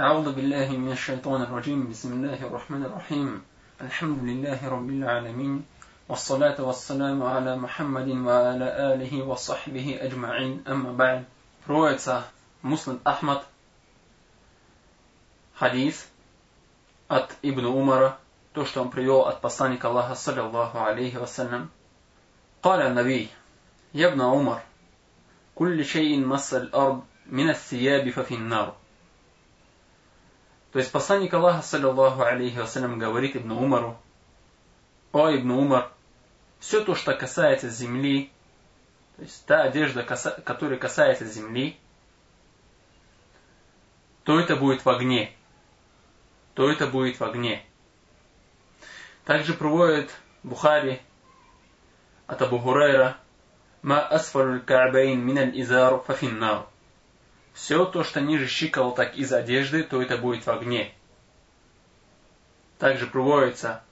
أعوذ بالله من الشيطان الرجيم بسم الله الرحمن الرحيم الحمد لله رب العالمين والصلاة والسلام على محمد وعلى آله وصحبه أجمعين أما بعد رواية مسلم أحمد حديث от Ибн Умара, то, что он привел от посланника Аллаха, саллиллаху алейхи вассалям. قال النبي يا ابن عمر كل شيء مس الأرض من الثياب ففي النار То есть посланник Аллаха, саллиллаху алейхи вассалям, говорит Ибн Умару, о Ибн Умар, все то, что касается земли, то есть та одежда, которая касается земли, то это будет в огне. То это будет в огне. Также проводит Бухари от Абу Хурайра, «Ма асфалю ка'байн миналь изар фафиннар». Все то, что ниже щиколоток из одежды, то это будет в огне. Также проводится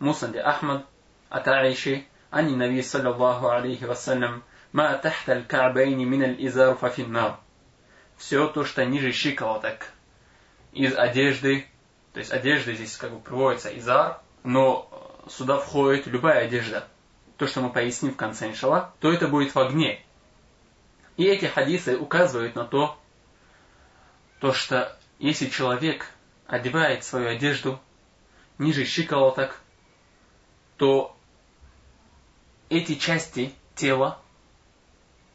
Мусанди Ахмад от Аиши, Ани Наби саллаллаху алейхи вассалям, «Ма тахта аль-ка'байни мин аль-изар фафиннар». Все то, что ниже щиколоток из одежды, то есть одежда здесь как бы приводится изар, но сюда входит любая одежда. То, что мы поясним в конце иншалла, то это будет в огне. И эти хадисы указывают на то, то что если человек одевает свою одежду ниже щиколоток, то эти части тела,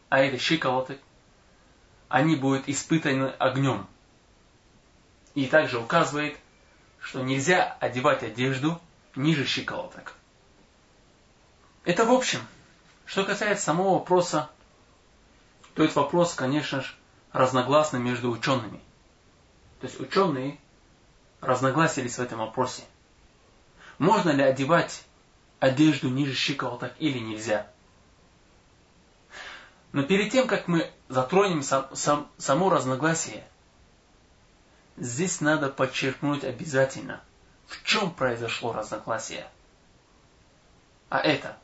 а это щиколоток, они будут испытаны огнем. И также указывает, что нельзя одевать одежду ниже щиколоток. Это в общем. Что касается самого вопроса, то этот вопрос, конечно же, разногласный между учеными. То есть ученые разногласились в этом вопросе. Можно ли одевать одежду ниже щиколоток или нельзя? Но перед тем, как мы затронем сам, сам, само разногласие, здесь надо подчеркнуть обязательно, в чем произошло разногласие. А это,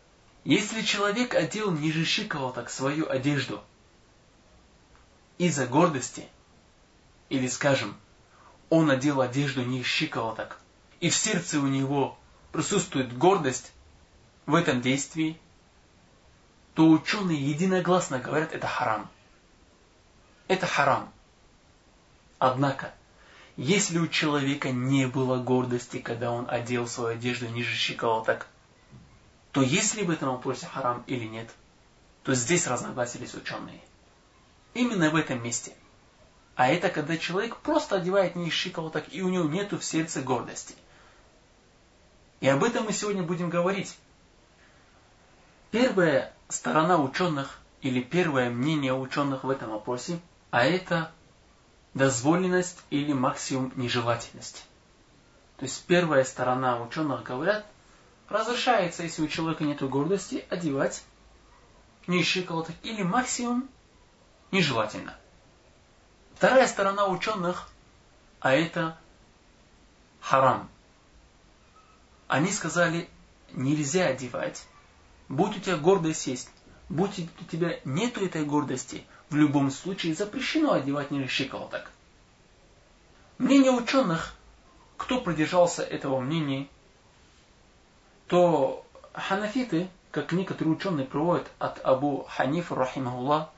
если человек одел ниже щиколоток свою одежду из-за гордости, или, скажем, он одел одежду ниже щиколоток, и в сердце у него присутствует гордость в этом действии, то ученые единогласно говорят, это харам. Это харам. Однако, если у человека не было гордости, когда он одел свою одежду ниже щиколоток, то есть ли в этом вопросе харам или нет, то здесь разногласились ученые. Именно в этом месте. А это когда человек просто одевает ниже щиколоток, и у него нету в сердце гордости. И об этом мы сегодня будем говорить. Первая сторона ученых или первое мнение ученых в этом вопросе, а это дозволенность или максимум нежелательности. То есть первая сторона ученых говорят, разрешается, если у человека нет гордости, одевать ниже колоток или максимум нежелательно. Вторая сторона ученых, а это харам. Они сказали, нельзя одевать Будь у тебя гордость есть, будь у тебя нету этой гордости, в любом случае запрещено одевать ниже щиколоток. Мнение ученых, кто придержался этого мнения, то ханафиты, как некоторые ученые приводят от Абу Ханифа, рахимахуллах,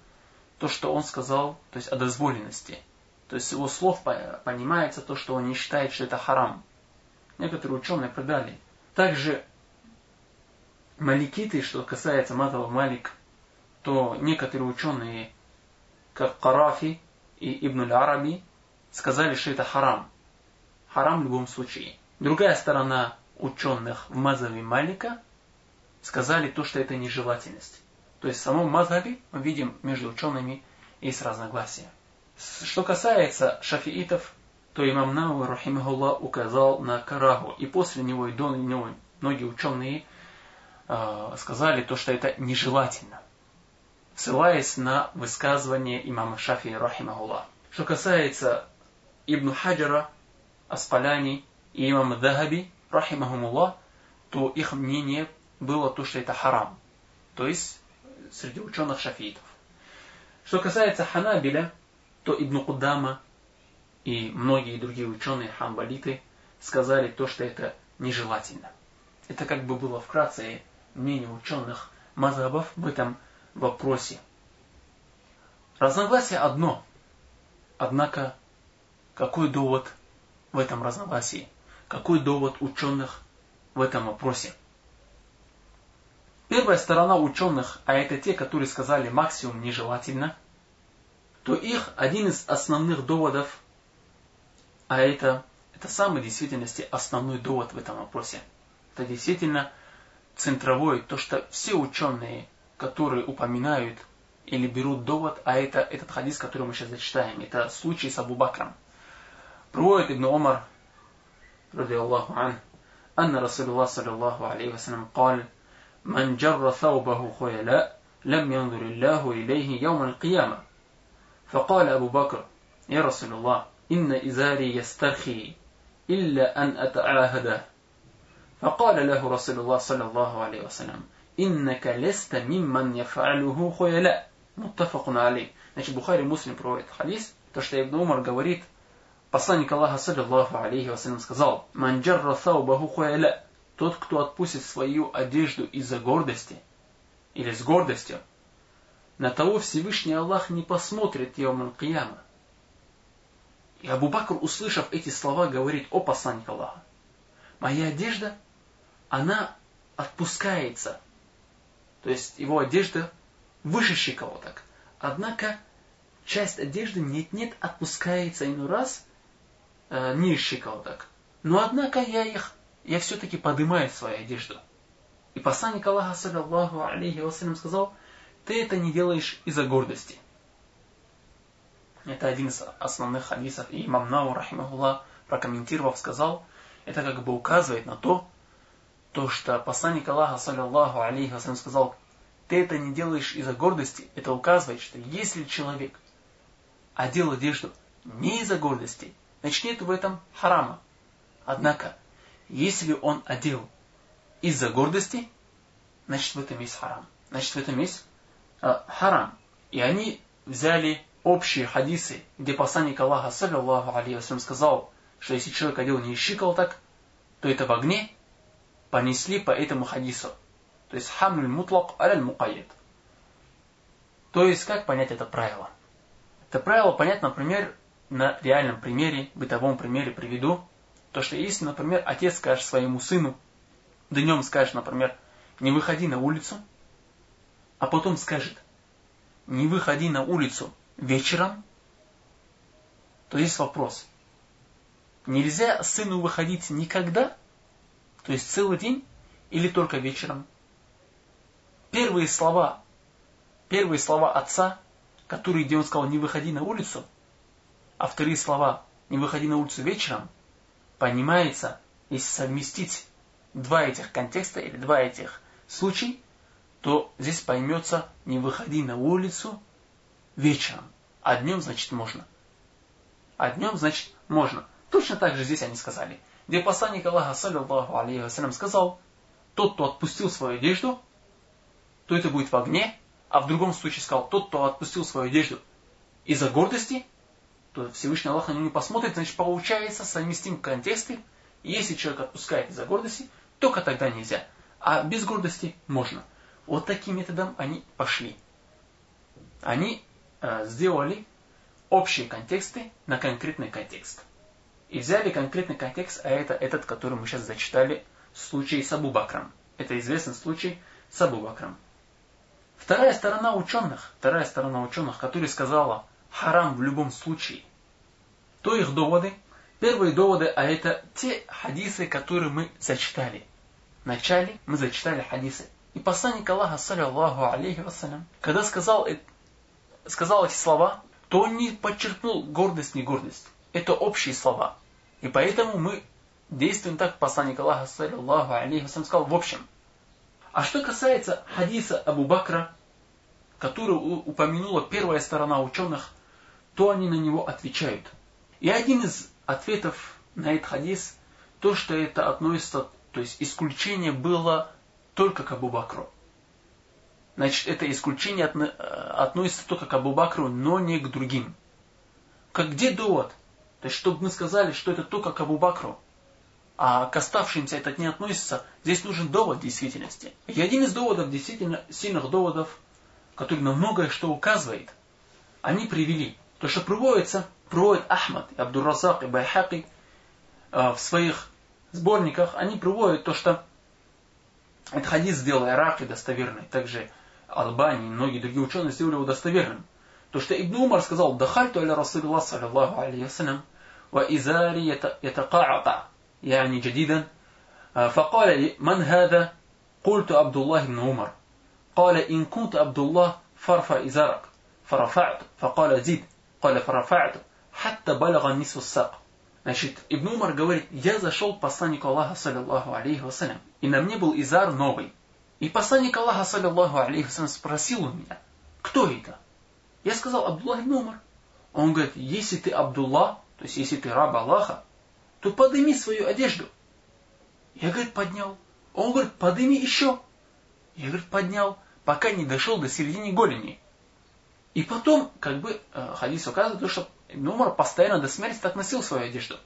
то, что он сказал, то есть о дозволенности. То есть его слов понимается то, что он не считает, что это харам. Некоторые ученые предали. Также маликиты, что касается Мадхава Малик, то некоторые ученые, как Карафи и Ибн Араби, сказали, что это харам. Харам в любом случае. Другая сторона ученых в Мазаве Малика сказали то, что это нежелательность. То есть в самом Мазхабе мы видим между учеными есть разногласия. Что касается шафиитов, то имам Науи, рахимахуллах, указал на караху. И после него и до него многие ученые э, сказали то, что это нежелательно, ссылаясь на высказывание имама Шафи Рахимахуллах. Что касается Ибн Хаджара, Аспаляни и имама Дахаби, Рахимахумуллах, то их мнение было то, что это харам. То есть среди ученых шафиитов. Что касается Ханабиля, то Ибн Кудама и многие другие ученые, хамбалиты, сказали то, что это нежелательно. Это как бы было вкратце мнение ученых мазабов в этом вопросе. Разногласие одно. Однако, какой довод в этом разногласии? Какой довод ученых в этом вопросе? Первая сторона ученых, а это те, которые сказали максимум нежелательно, то их один из основных доводов, а это, это самый в действительности основной довод в этом вопросе. Это действительно центровой, то что все ученые, которые упоминают или берут довод, а это этот хадис, который мы сейчас зачитаем, это случай с Абу Бакром. Приводит Ибн Умар, رضي الله عنه أن رسول الله صلى الله عليه وسلم قال من جر ثوبه خيلاء لم ينظر الله إليه يوم القيامة فقال أبو بكر يا رسول الله إن إزاري يسترخي إلا أن أتعاهده فقال له رسول الله صلى الله عليه وسلم إنك لست ممن يفعله خيلاء متفق عليه Значит, Бухари Муслим проводит хадис, то, что Ибн Умар говорит, посланник Аллаха, саллиллаху алейхи вассалям, сказал, «Манджарра саубаху хуэля» Тот, кто отпустит свою одежду из-за гордости, или с гордостью, на того Всевышний Аллах не посмотрит Йоман Кияма. И Абу Бакр, услышав эти слова, говорит, о посланник Аллаха, моя одежда, она отпускается. То есть его одежда выше щиколоток. Однако часть одежды нет-нет отпускается иной раз э, ниже щиколоток. Но однако я их, я все-таки поднимаю свою одежду. И посланник Аллаха, саллиллаху алейхи вассалям, сказал, ты это не делаешь из-за гордости. Это один из основных хадисов. И имам Нау, рахимахуллах, прокомментировав, сказал, это как бы указывает на то, то, что посланник Аллаха, саллиллаху алейхи вассалям, сказал, ты это не делаешь из-за гордости, это указывает, что если человек одел одежду не из-за гордости, значит нет в этом харама. Однако, если он одел из-за гордости, значит в этом есть харам. Значит в этом есть э, харам. И они взяли общие хадисы, где посланник Аллаха, саллиллаху алейхи сказал, что если человек одел не щиколоток, то это в огне, понесли по этому хадису. То есть хамль мутлак аль мукайет. То есть как понять это правило? Это правило понять, например, на реальном примере, бытовом примере приведу. То, что если, например, отец скажет своему сыну, днем скажет, например, не выходи на улицу, а потом скажет, не выходи на улицу вечером, то есть вопрос. Нельзя сыну выходить никогда, то есть целый день или только вечером. Первые слова, первые слова отца, которые, где он сказал, не выходи на улицу, а вторые слова, не выходи на улицу вечером, понимается, если совместить два этих контекста или два этих случая, то здесь поймется, не выходи на улицу вечером, а днем, значит, можно. А днем, значит, можно. Точно так же здесь они сказали. Где посланник Аллаха, саллиллаху алейхи вассалям, сказал, тот, кто отпустил свою одежду, то это будет в огне, а в другом случае сказал, тот, кто отпустил свою одежду из-за гордости, то Всевышний Аллах на него не посмотрит, значит, получается совместим контексты, если человек отпускает из-за гордости, только тогда нельзя. А без гордости можно. Вот таким методом они пошли. Они э, сделали общие контексты на конкретный контекст. И взяли конкретный контекст, а это этот, который мы сейчас зачитали, случай с Абу Бакром. Это известный случай с Абу Бакром. Вторая сторона ученых, вторая сторона ученых, которая сказала харам в любом случае, то их доводы, первые доводы, а это те хадисы, которые мы зачитали. Вначале мы зачитали хадисы. И посланник Аллаха, саллиллаху алейхи вассалям, когда сказал, сказал эти слова, то он не подчеркнул гордость, не гордость. Это общие слова. И поэтому мы действуем так, посланник Аллаха, саллиллаху алейхи вассалям, сказал в общем. А что касается хадиса Абу Бакра, который упомянула первая сторона ученых, то они на него отвечают. И один из ответов на этот хадис, то, что это относится, то есть исключение было только к Абу Бакру. Значит, это исключение относится только к Абу Бакру, но не к другим. Как где довод? То есть, чтобы мы сказали, что это только к Абу Бакру, а к оставшимся это не относится, здесь нужен довод действительности. И один из доводов, действительно сильных доводов, который на многое что указывает, они привели. То, что приводится, приводит Ахмад, и Абдуррасак и Байхаки э, в своих сборниках, они приводят то, что этот хадис сделал Ираки достоверный, также Албани и многие другие ученые сделали его достоверным. То, что Ибн Умар сказал, «Дахальту аля Расулилла, саллаллаху алейхи вассалям, ва изари ятакаата, яни джадидан, э, факаля ман хада, культу Абдуллах ибн Умар, каля ин кунт Абдуллах фарфа изарак, фарафа'т, факаля зид, قال فرفعت حتى بلغ نصف الساق Значит, Ибн Умар говорит, я зашел к посланнику Аллаха, саллиллаху алейхи вассалям, и на мне был изар новый. И посланник Аллаха, саллиллаху алейхи вассалям, спросил у меня, кто это? Я сказал, Абдуллах ибн Умар. Он говорит, если ты Абдулла, то есть если ты раб Аллаха, то подними свою одежду. Я, говорит, поднял. Он говорит, подними еще. Я, говорит, поднял, пока не дошел до середины голени. И потом, как бы, э, хадис указывает, что Ибн Умар постоянно до смерти так носил свою одежду.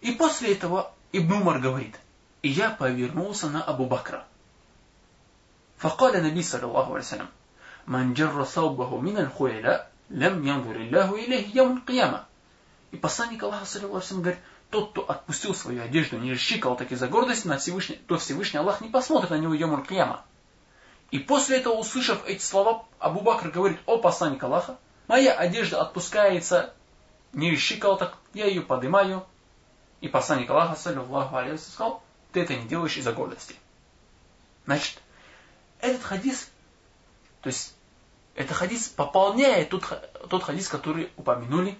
И после этого Ибн Умар говорит, и я повернулся на Абу Бакра. فقال النبي صلى الله عليه وسلم من جر صوبه من الخيلاء لم ينظر الله إليه يوم القيامة. И посланник Аллаха, саллиллаху говорит, тот, кто отпустил свою одежду, не расщикал таки за гордость, на Всевышний, то Всевышний Аллах не посмотрит на него Йомур Кьяма. И после этого, услышав эти слова, Абу Бакр говорит, о посланник Аллаха, моя одежда отпускается не расщикал так, я ее поднимаю. И посланник Аллаха, саллиллаху алейхи сказал, ты это не делаешь из-за гордости. Значит, этот хадис, то есть, этот хадис пополняет тот, тот хадис, который упомянули,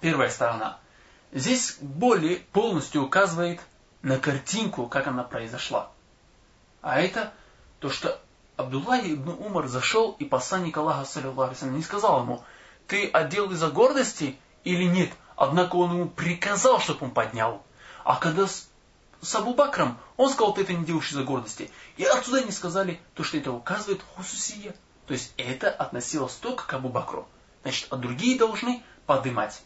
первая сторона – здесь более полностью указывает на картинку, как она произошла. А это то, что Абдуллах ибн Умар зашел, и посланник Аллаха, саллиллаху не сказал ему, ты одел из-за гордости или нет? Однако он ему приказал, чтобы он поднял. А когда с, с Абу Бакром, он сказал, ты это не делаешь из-за гордости. И отсюда не сказали, то, что это указывает хусусия. То есть это относилось только к Абу Бакру. Значит, а другие должны подымать.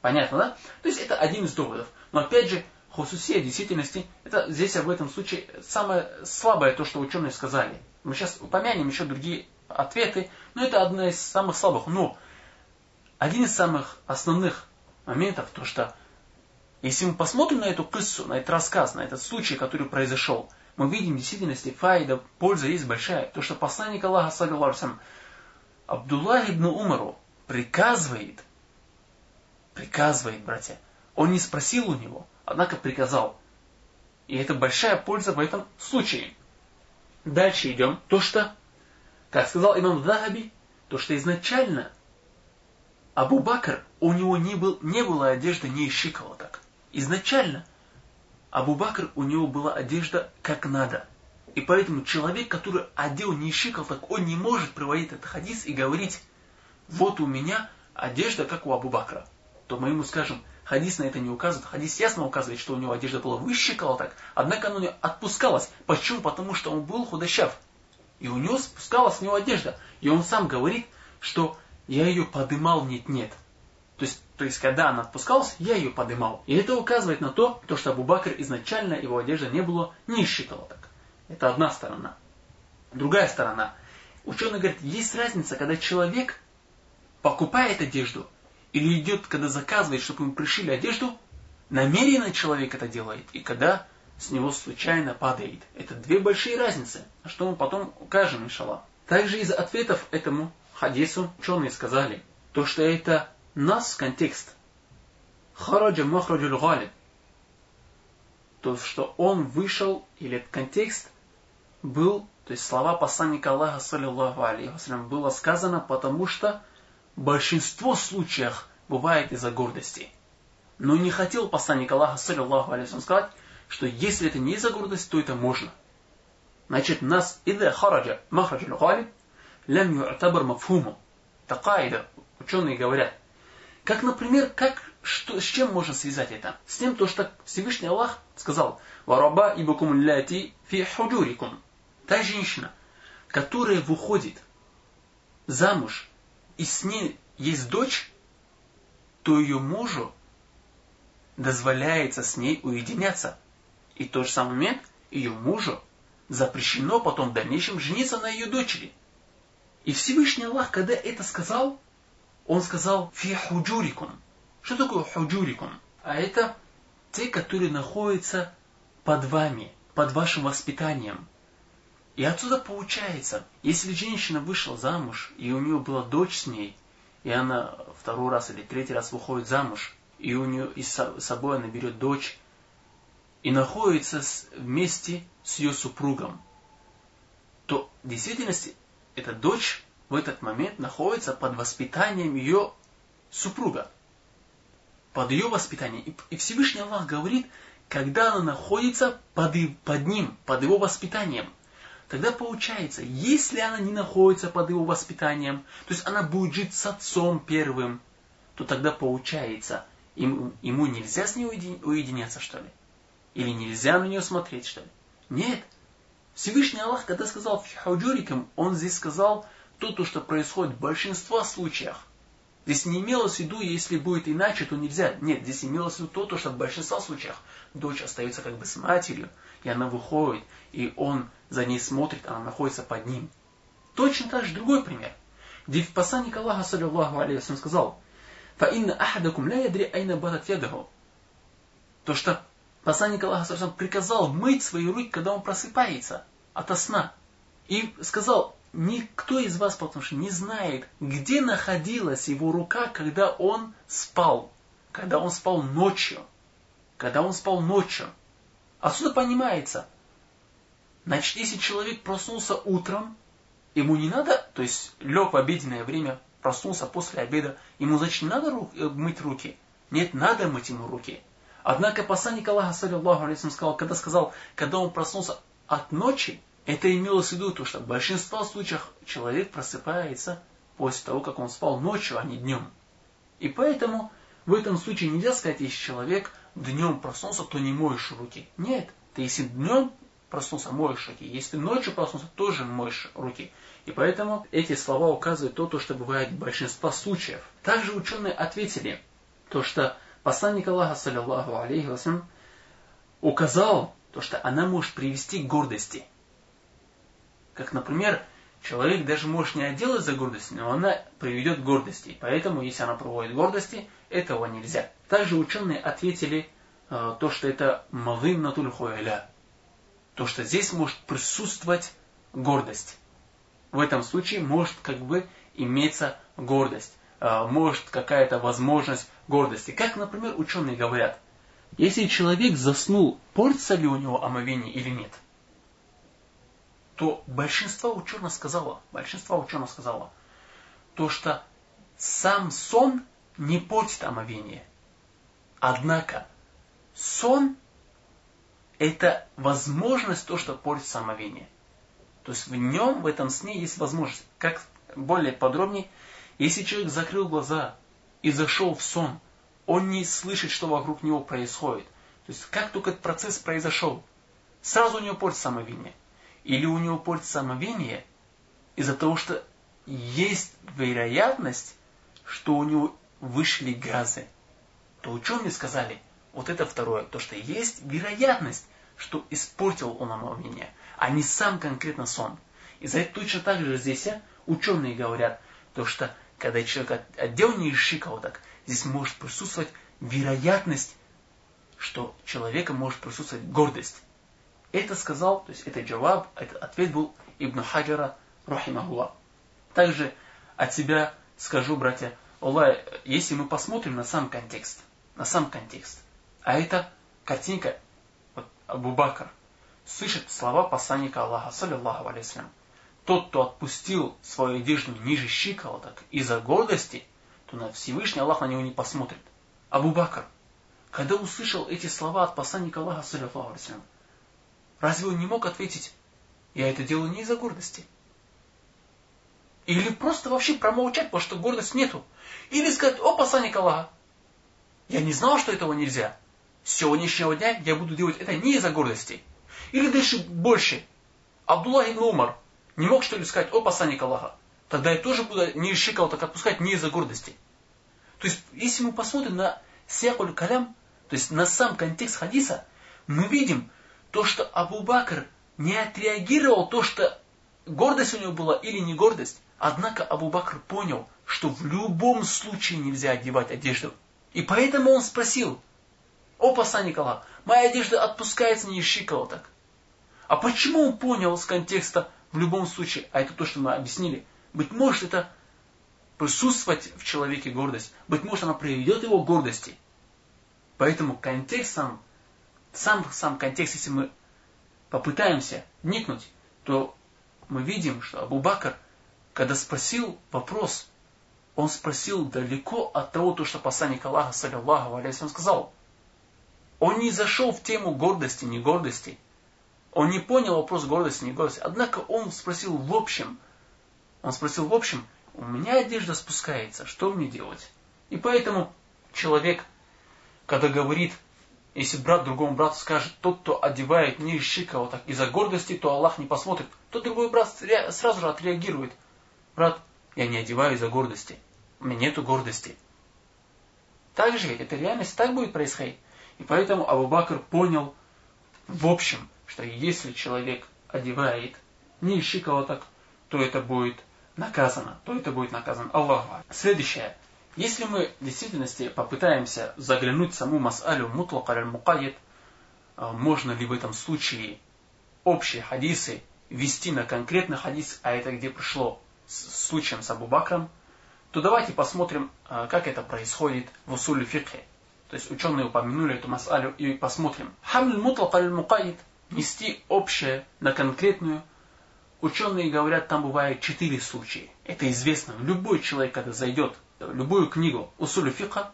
Понятно, да? То есть это один из доводов. Но опять же, хусусия действительности, это здесь в этом случае самое слабое то, что ученые сказали. Мы сейчас упомянем еще другие ответы, но это одна из самых слабых. Но один из самых основных моментов, то что если мы посмотрим на эту кыссу, на этот рассказ, на этот случай, который произошел, мы видим в действительности файда, польза есть большая. То, что посланник Аллаха, саллиллаху Абдуллах ибн Умару приказывает – Приказывает, братья. Он не спросил у него, однако приказал. И это большая польза в этом случае. Дальше идем. То, что, как сказал имам Захаби, то, что изначально Абу Бакр, у него не, был, не было одежды не из щиколоток. Изначально Абу Бакр, у него была одежда как надо. И поэтому человек, который одел не из щиколоток, он не может приводить этот хадис и говорить, вот у меня одежда, как у Абу Бакра то мы ему скажем, хадис на это не указывает. Хадис ясно указывает, что у него одежда была выше так, однако она отпускалась. Почему? Потому что он был худощав. И у него спускалась с него одежда. И он сам говорит, что я ее подымал, нет-нет. То есть, то есть, когда она отпускалась, я ее подымал. И это указывает на то, то что Абу Бакр изначально его одежда не было ни щиколоток. Это одна сторона. Другая сторона. Ученый говорит, есть разница, когда человек покупает одежду – или идет, когда заказывает, чтобы ему пришили одежду, намеренно человек это делает, и когда с него случайно падает. Это две большие разницы, что мы потом укажем, иншаллах. Также из ответов этому хадису ученые сказали, то, что это нас контекст. Хараджа махраджуль галиб. То, что он вышел, или этот контекст был, то есть слова посланника Аллаха, саллиллаху алейхи было сказано, потому что большинство случаев бывает из-за гордости. Но не хотел посланник Аллаха, саллиллаху алейхи сказать, что если это не из-за гордости, то это можно. Значит, нас ида хараджа махраджа галиб лям ю'табар мафхуму. Такая ученые говорят. Как, например, как, что, с чем можно связать это? С тем, то, что Всевышний Аллах сказал, «Вараба ибакум ляти фи худжурикум». Та женщина, которая выходит замуж и с ней есть дочь, то ее мужу дозволяется с ней уединяться. И в тот же самый момент ее мужу запрещено потом в дальнейшем жениться на ее дочери. И Всевышний Аллах, когда это сказал, он сказал «фи худжурикум». Что такое худжурикум? А это те, которые находятся под вами, под вашим воспитанием. И отсюда получается, если женщина вышла замуж, и у нее была дочь с ней, и она второй раз или третий раз выходит замуж, и у нее и с собой она берет дочь, и находится вместе с ее супругом, то в действительности эта дочь в этот момент находится под воспитанием ее супруга. Под ее воспитанием. И Всевышний Аллах говорит, когда она находится под, под ним, под его воспитанием. Тогда получается, если она не находится под его воспитанием, то есть она будет жить с отцом первым, то тогда получается, ему, ему нельзя с ней уединяться, что ли? Или нельзя на нее смотреть, что ли? Нет. Всевышний Аллах, когда сказал фихауджурикам, он здесь сказал то, то, что происходит в большинстве случаев. Здесь не имелось в виду, если будет иначе, то нельзя. Нет, здесь имелось в виду то, то что в большинстве случаев дочь остается как бы с матерью, и она выходит, и он за ней смотрит, она находится под ним. Точно так же другой пример. Где посланник Аллаха, саллиллаху алейхи сказал, «Фаинна ахадакум ля ядри айна батат ядаху». То, что посланник Аллаха, саллиллаху приказал мыть свои руки, когда он просыпается от сна. И сказал, никто из вас, потому что не знает, где находилась его рука, когда он спал. Когда он спал ночью. Когда он спал ночью. Отсюда понимается, значит, если человек проснулся утром, ему не надо, то есть лег в обеденное время, проснулся после обеда, ему, значит, не надо э, мыть руки. Нет, надо мыть ему руки. Однако посланник Аллаха, саллиллаху алейхи сказал, когда сказал, когда он проснулся от ночи, это имелось в виду то, что в большинстве случаев человек просыпается после того, как он спал ночью, а не днем. И поэтому в этом случае нельзя сказать, если человек днем проснулся, то не моешь руки. Нет, ты если днем проснулся, моешь руки. Если ночью проснулся, тоже моешь руки. И поэтому эти слова указывают то, то что бывает в большинстве случаев. Также ученые ответили, то, что Посланник Аллаха, саллиллаху алейхи вассалям, указал, то, что она может привести к гордости. Как, например, человек даже может не отделать за гордость, но она приведет к гордости. Поэтому, если она проводит гордости, этого нельзя. Также ученые ответили э, то, что это малым натуль хуэля. То, что здесь может присутствовать гордость. В этом случае может как бы иметься гордость. Э, может какая-то возможность гордости. Как, например, ученые говорят, если человек заснул, портится ли у него омовение или нет, то большинство ученых сказало, большинство ученых сказало, то что сам сон не портит омовение. Однако сон это возможность то, что портит омовение. То есть в нем, в этом сне есть возможность. Как более подробнее, если человек закрыл глаза и зашел в сон, он не слышит, что вокруг него происходит. То есть, как только этот процесс произошел, сразу у него портится самовиние. Или у него портится самовиние из-за того, что есть вероятность, что у него вышли газы. То ученые сказали, вот это второе, то что есть вероятность, что испортил он омовение, а не сам конкретно сон. И за это точно так же здесь ученые говорят, то что когда человек одел нишика вот так, здесь может присутствовать вероятность, что человека может присутствовать гордость. Это сказал, то есть это джаваб, этот ответ был Ибн Хаджара, рахимахуллах. Также от себя скажу, братья, Аллах, если мы посмотрим на сам контекст, на сам контекст, а это картинка, вот Абу Бакр, слышит слова посланника Аллаха, саллиллаху алейхи тот, кто отпустил свою одежду ниже щиколоток из-за гордости, то на Всевышний Аллах на него не посмотрит. Абу Бакр, когда услышал эти слова от посланника Аллаха, саллиллаху разве он не мог ответить, я это делаю не из-за гордости? Или просто вообще промолчать, потому что гордости нету. Или сказать, о, посланник Аллаха, я не знал, что этого нельзя. С сегодняшнего дня я буду делать это не из-за гордости. Или дальше больше. Абдулlah ибн Умар, не мог что ли сказать, о посланник Аллаха? Тогда я тоже буду не щикал так отпускать не из-за гордости. То есть, если мы посмотрим на Сиакуль Калям, То есть на сам контекст хадиса мы видим то, что Абу Бакр не отреагировал, то, что гордость у него была или не гордость. Однако Абу Бакр понял, что в любом случае нельзя одевать одежду. И поэтому он спросил, о посланник Аллаха, моя одежда отпускается не из щиколоток. А почему он понял с контекста в любом случае, а это то, что мы объяснили, быть может это присутствовать в человеке гордость, быть может она приведет его к гордости. Поэтому контекст сам, сам, сам контекст, если мы попытаемся вникнуть, то мы видим, что Абу Бакр, когда спросил вопрос, он спросил далеко от того, то, что посланник Аллаха, саллиллаху алейхи сказал. Он не зашел в тему гордости, не гордости. Он не понял вопрос гордости, не гордости. Однако он спросил в общем. Он спросил в общем, у меня одежда спускается, что мне делать? И поэтому человек, когда говорит, если брат другому брату скажет, тот, кто одевает ниже вот так из-за гордости, то Аллах не посмотрит, то другой брат сразу же отреагирует. Брат, я не одеваю из-за гордости. У меня нету гордости. Так же, это реальность так будет происходить. И поэтому Абу Бакр понял в общем, что если человек одевает ниже щиколоток, то это будет наказано, то это будет наказано Аллаху. Следующее. Если мы в действительности попытаемся заглянуть в саму мас'алю мутлак аль-мукайд, а, можно ли в этом случае общие хадисы вести на конкретный хадис, а это где пришло с случаем с Абу Бакром, то давайте посмотрим, а, как это происходит в усуле фикхе. То есть ученые упомянули эту мас'алю и посмотрим. Хамль мутлак аль-мукайд нести общее на конкретную Ученые говорят, там бывает четыре случая. Это известно. Любой человек, когда зайдет любую книгу Усулю Фиха,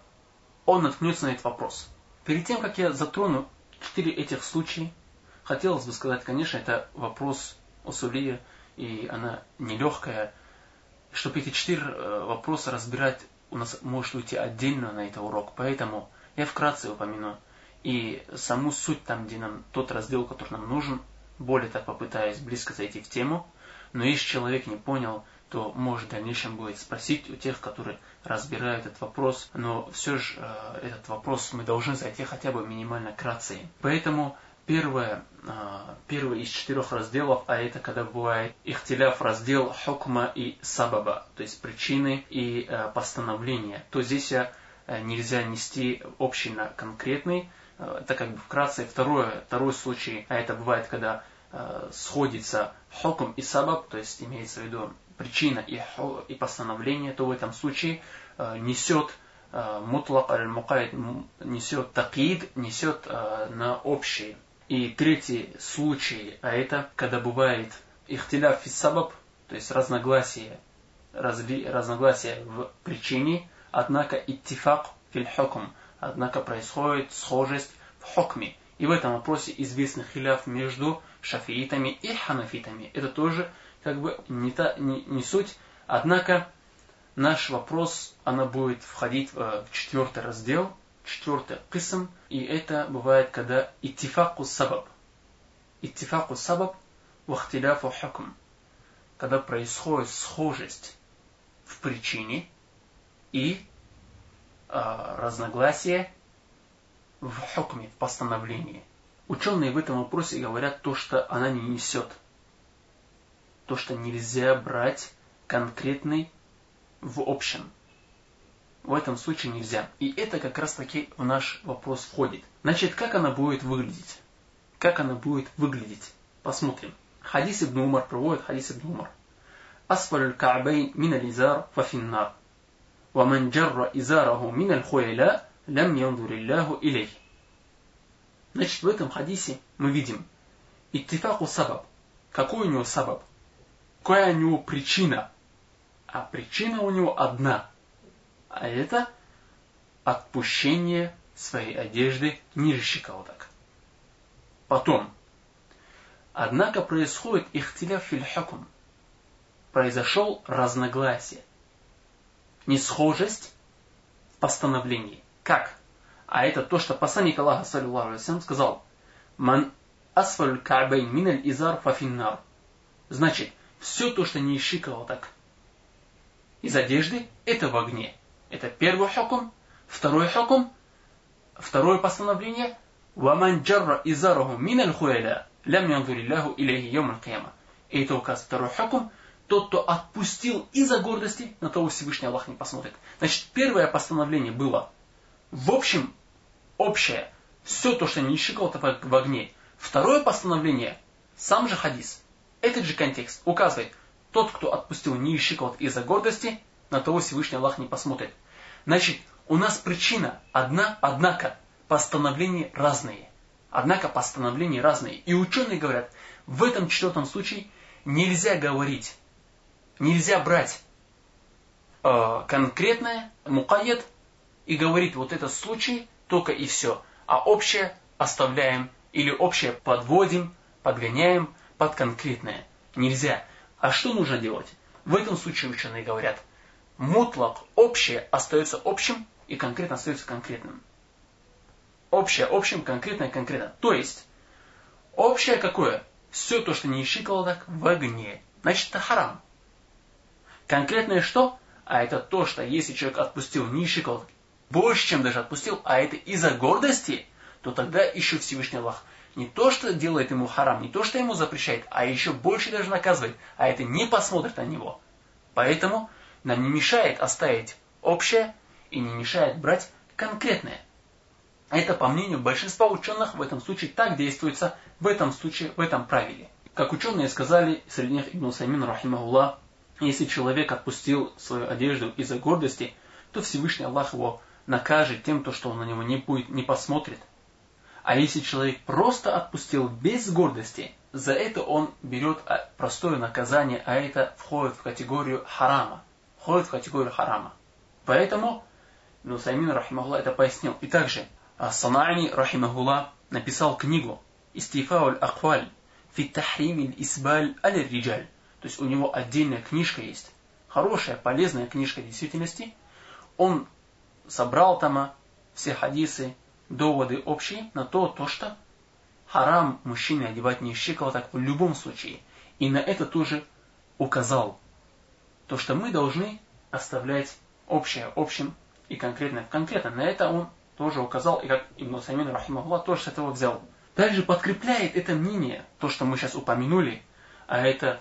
он наткнется на этот вопрос. Перед тем, как я затрону четыре этих случая, хотелось бы сказать, конечно, это вопрос Усулия, и она нелегкая. Чтобы эти четыре э, вопроса разбирать, у нас может уйти отдельно на это урок. Поэтому я вкратце упомяну. И саму суть там, где нам тот раздел, который нам нужен, более так попытаюсь близко зайти в тему, но если человек не понял, то может в дальнейшем будет спросить у тех, которые разбирают этот вопрос, но все же э, этот вопрос мы должны зайти хотя бы минимально кратце. Поэтому первое, э, первый из четырех разделов, а это когда бывает ихтиляф раздел хукма и сабаба, то есть причины и э, постановления, то здесь э, нельзя нести общий на конкретный, Э, это как бы вкратце. Второе, второй случай, а это бывает, когда э, сходится хокм и сабаб, то есть имеется в виду причина и, постановление, то в этом случае э, несет э, мутлак аль-мукайд, несет такид, несет э, на общий. И третий случай, а это когда бывает ихтиляф и сабаб, то есть разногласие, разли, разногласие в причине, однако иттифак филь хукм, Однако происходит схожесть в хокме. И в этом вопросе известный хиляф между шафиитами и ханафитами. Это тоже как бы не, та, не, не суть. Однако наш вопрос, она будет входить в четвертый раздел, четвертый кисм, и это бывает, когда иттифаку сабаб. Иттифаку сабаб вахтиляфу хукм. Когда происходит схожесть в причине и э, разногласия в хукме, в постановлении. Ученые в этом вопросе говорят то, что она не несет То, что нельзя брать конкретный в общем. В этом случае нельзя. И это как раз таки в наш вопрос входит. Значит, как она будет выглядеть? Как она будет выглядеть? Посмотрим. Хадис ибн Умар проводит хадис ибн Умар. Асфаль ка'байн мин ализар фафиннар. ومن جر إزاره من الخيلاء لم ينظر الله إليه. Значит, в этом хадисе мы видим иттифаку сабаб. Какой у него сабаб? Какая у него причина? А причина у него одна. А это отпущение своей одежды ниже щиколоток. Потом. Однако происходит ихтиляф филь хакум. Произошел разногласие несхожесть в постановлении. Как? А это то, что посланник Аллаха, саллиллаху алейhi сказал, «Ман асфаль ка'байн миналь изар фафиннар». Значит, все то, что не так из одежды, это в огне. Это первый хукм. Второй хукм, второе постановление «Ваман джарра изараху мин аль хуэля лям янзуриллаху илейхи йом аль И это указ второй хукм. Тот, кто отпустил из-за гордости, на того Всевышний Аллах не посмотрит. Значит, первое постановление было в общем, общее, все то, что не щиколото в огне. Второе постановление, сам же хадис, этот же контекст указывает, тот, кто отпустил не щиколот из-за гордости, на того Всевышний Аллах не посмотрит. Значит, у нас причина одна, однако постановления разные. Однако постановления разные. И ученые говорят, в этом четвертом случае нельзя говорить, нельзя брать э, конкретное, мукаед, и говорить вот этот случай только и все. А общее оставляем или общее подводим, подгоняем под конкретное. Нельзя. А что нужно делать? В этом случае ученые говорят, мутлак, общее остается общим и конкретно остается конкретным. Общее общим, конкретное конкретно. То есть, общее какое? Все то, что не щиколоток в огне. Значит, это харам. Конкретное что? А это то, что если человек отпустил не щиколоток, больше, чем даже отпустил, а это из-за гордости, то тогда еще Всевышний Аллах не то, что делает ему харам, не то, что ему запрещает, а еще больше даже наказывает, а это не посмотрит на него. Поэтому нам не мешает оставить общее и не мешает брать конкретное. Это, по мнению большинства ученых, в этом случае так действуется, в этом случае, в этом правиле. Как ученые сказали, среди них Ибн Самин, рахимахуллах, если человек отпустил свою одежду из-за гордости, то Всевышний Аллах его накажет тем, то, что он на него не, будет, не посмотрит. А если человек просто отпустил без гордости, за это он берет а, простое наказание, а это входит в категорию харама. Входит в категорию харама. Поэтому Нусаймин Рахимахулла это пояснил. И также Санани Рахимахулла написал книгу Истифауль Акваль Фи Тахрим Исбаль Аль Риджаль. То есть у него отдельная книжка есть. Хорошая, полезная книжка действительности. Он собрал там все хадисы, доводы общие на то, то что харам мужчине одевать не так в любом случае. И на это тоже указал. То, что мы должны оставлять общее общим и конкретное конкретно. На это он тоже указал, и как Ибн Самин Рахимахулlah тоже с этого взял. Также подкрепляет это мнение, то, что мы сейчас упомянули, а это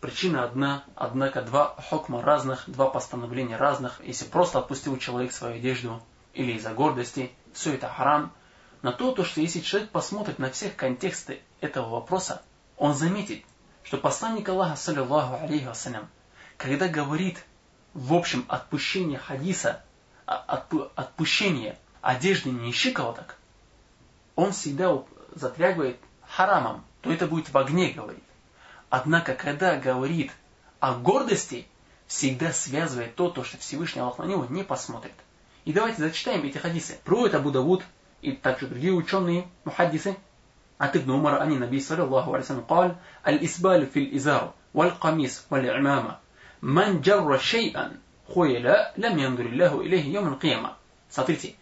причина одна, однако два хокма разных, два постановления разных. Если просто отпустил человек свою одежду или из-за гордости, все это харам. На то, то, что если человек посмотрит на всех контексты этого вопроса, он заметит, что посланник Аллаха, саллиллаху алейхи вассалям, когда говорит в общем отпущение хадиса, а, отпущение одежды не щиколоток, он всегда затрагивает харамом, то это будет в огне говорить. Однако, когда говорит о гордости, всегда связывает то, то, что Всевышний Аллах на него не посмотрит. И давайте зачитаем эти хадисы. Проводит Абу Давуд и также другие ученые, мухаддисы. От Ибн Умара, они Наби, саллиллаху алейсалям, قال الإسبال في الإزار والقميص والعمامة من جر شيئا خيلا لم ينظر الله إليه يوم القيامة. Смотрите,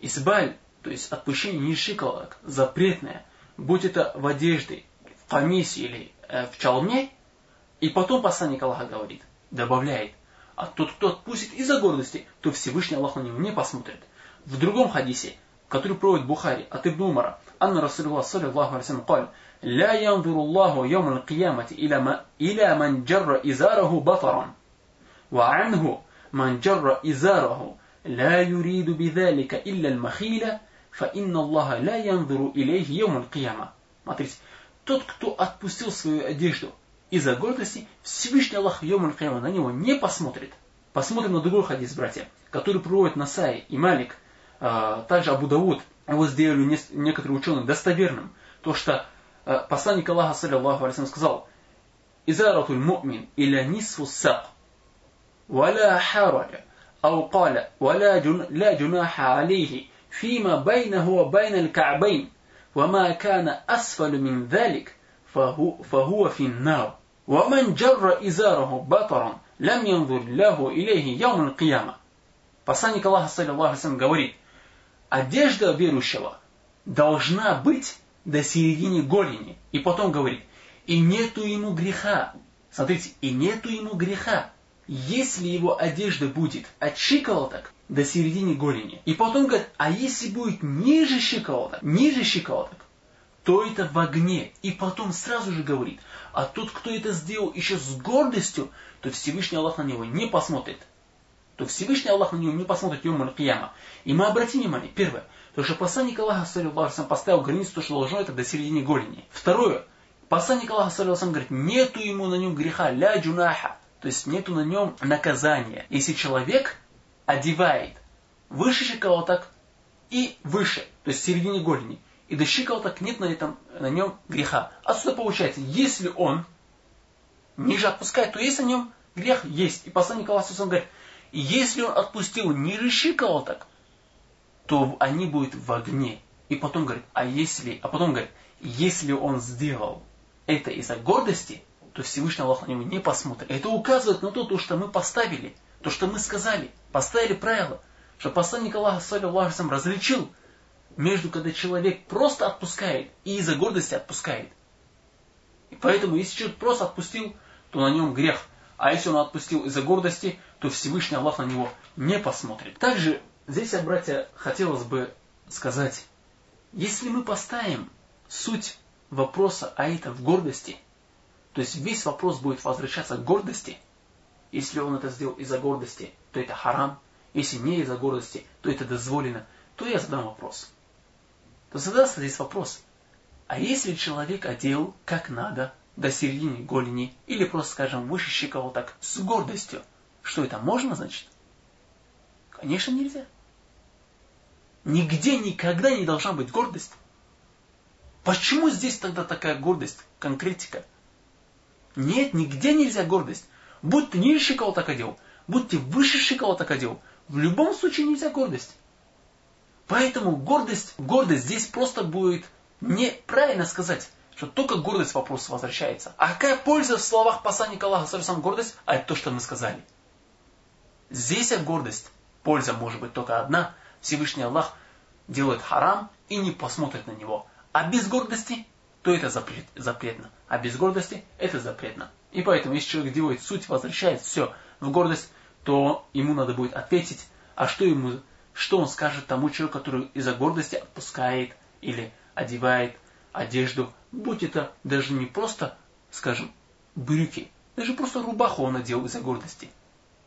Исбаль, то есть отпущение не шикалок, запретное, будь это в одежде, в камисе или э, в чалме, и потом посланник Аллаха говорит, добавляет, а тот, кто отпустит из-за гордости, то Всевышний Аллах на него не посмотрит. В другом хадисе, который проводит Бухари от Ибн Умара, Анна Расулуллах саллиллаху алейсалям قال لا ينظر الله يوم القيامة إلى, ما إلى من جر إزاره بطرا وعنه من جر إزاره لا يريد بذلك إلا المخيلة فإن الله لا ينظر إليه يوم القيامة Смотрите, тот, кто отпустил свою одежду из-за гордости Всевышний Аллах Йоман Хайма на него не посмотрит. Посмотрим на другой хадис, братья, который проводит Насаи и Малик, а, также Абу Дауд, его сделали некоторые ученые достоверным, то что а, посланник Аллаха, صلى الله عليه وسلم, сказал, «Изаратуль му'мин иля нисфу сак, валя хараля, ау каля, валя джун, ла джунаха алейхи, фима байнаху ва байналь ка'байн, вама кана асфалю мин далик, фаху, фахуа финнау». ومن جر إزاره بطرا لم ينظر الله إليه يوم القيامة Посланник Аллаха, саллиллаху говорит, одежда верующего должна быть до середины голени. И потом говорит, и нету ему греха. Смотрите, и нету ему греха. Если его одежда будет от щиколоток до середины голени. И потом говорит, а если будет ниже щиколоток, ниже щиколоток, то это в огне. И потом сразу же говорит, а тот, кто это сделал еще с гордостью, то Всевышний Аллах на него не посмотрит. То Всевышний Аллах на него не посмотрит Йом Кияма. И мы обратим внимание, первое, то, что посланник Аллаха, саллиллаху поставил границу, то, что должно это до середины голени. Второе, посланник Аллаха, саллиллаху говорит, нету ему на нем греха, ля джунаха, то есть нету на нем наказания. Если человек одевает выше щиколоток и выше, то есть в середине голени, и до щиколоток нет на, этом, на нем греха. Отсюда получается, если он ниже отпускает, то есть на нем грех есть. И посланник Аллаха говорит, если он отпустил ниже щиколоток, то они будут в огне. И потом говорит, а если, а потом говорит, если он сделал это из-за гордости, то Всевышний Аллах на него не посмотрит. Это указывает на то, то, что мы поставили, то, что мы сказали, поставили правила, что посланник Аллаха, саллиллаху различил между, когда человек просто отпускает и из-за гордости отпускает. И поэтому, если человек просто отпустил, то на нем грех. А если он отпустил из-за гордости, то Всевышний Аллах на него не посмотрит. Также здесь, братья, хотелось бы сказать, если мы поставим суть вопроса аита в гордости, то есть весь вопрос будет возвращаться к гордости, если он это сделал из-за гордости, то это харам, если не из-за гордости, то это дозволено, то я задам вопрос то задастся здесь вопрос, а если человек одел как надо, до середины голени, или просто, скажем, выше щиколоток, с гордостью, что это можно, значит? Конечно, нельзя. Нигде никогда не должна быть гордость. Почему здесь тогда такая гордость, конкретика? Нет, нигде нельзя гордость. Будь ты ниже щиколоток одел, будь ты выше щиколоток одел, в любом случае нельзя гордость. Поэтому гордость, гордость здесь просто будет неправильно сказать, что только гордость вопрос возвращается. А какая польза в словах посланника Аллаха, сам гордость? А это то, что мы сказали. Здесь гордость, польза может быть только одна. Всевышний Аллах делает харам и не посмотрит на него. А без гордости, то это запрет, запретно. А без гордости это запретно. И поэтому, если человек делает суть, возвращает все в гордость, то ему надо будет ответить, а что ему что он скажет тому человеку, который из-за гордости отпускает или одевает одежду, будь это даже не просто, скажем, брюки, даже просто рубаху он надел из-за гордости.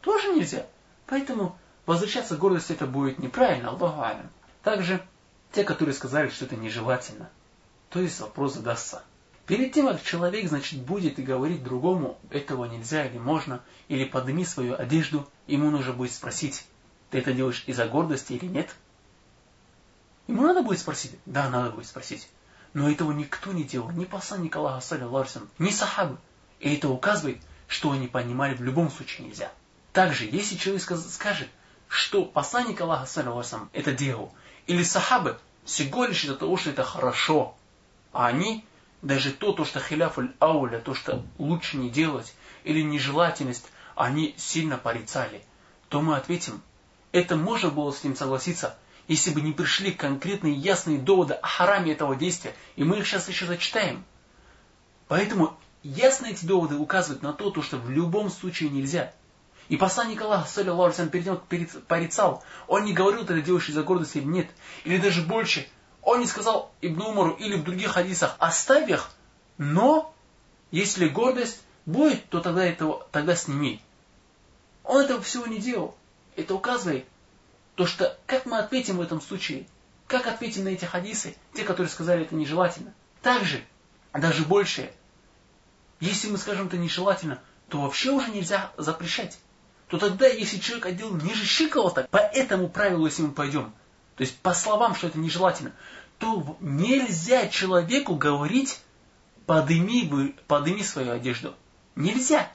Тоже нельзя. Поэтому возвращаться к гордости это будет неправильно, Аллаху алям. Также те, которые сказали, что это нежелательно, то есть вопрос задастся. Перед тем, как человек, значит, будет и говорить другому, этого нельзя или можно, или подними свою одежду, ему нужно будет спросить, ты это делаешь из-за гордости или нет? Ему надо будет спросить? Да, надо будет спросить. Но этого никто не делал, ни посланник Аллаха, саллиллаху ни сахабы. И это указывает, что они понимали в любом случае нельзя. Также, если человек скажет, что посланник Аллаха, саллиллаху это делал, или сахабы, всего лишь из-за того, что это хорошо, а они, даже то, то что хиляфуль ауля, то, что лучше не делать, или нежелательность, они сильно порицали, то мы ответим, это можно было с ним согласиться, если бы не пришли конкретные ясные доводы о хараме этого действия. И мы их сейчас еще зачитаем. Поэтому ясно эти доводы указывают на то, то что в любом случае нельзя. И посланник Аллаха, саллиллаху перед ним порицал. Он не говорил, ты это делаешь из-за гордости или нет. Или даже больше. Он не сказал Ибн Умару или в других хадисах, оставь их, но если гордость будет, то тогда, этого, тогда сними. Он этого всего не делал. Это указывает то, что как мы ответим в этом случае, как ответим на эти хадисы, те, которые сказали это нежелательно. Также, даже больше, если мы скажем это нежелательно, то вообще уже нельзя запрещать. То тогда, если человек одел ниже щиколоток, по этому правилу, если мы пойдем, то есть по словам, что это нежелательно, то нельзя человеку говорить, подыми, подыми свою одежду. Нельзя.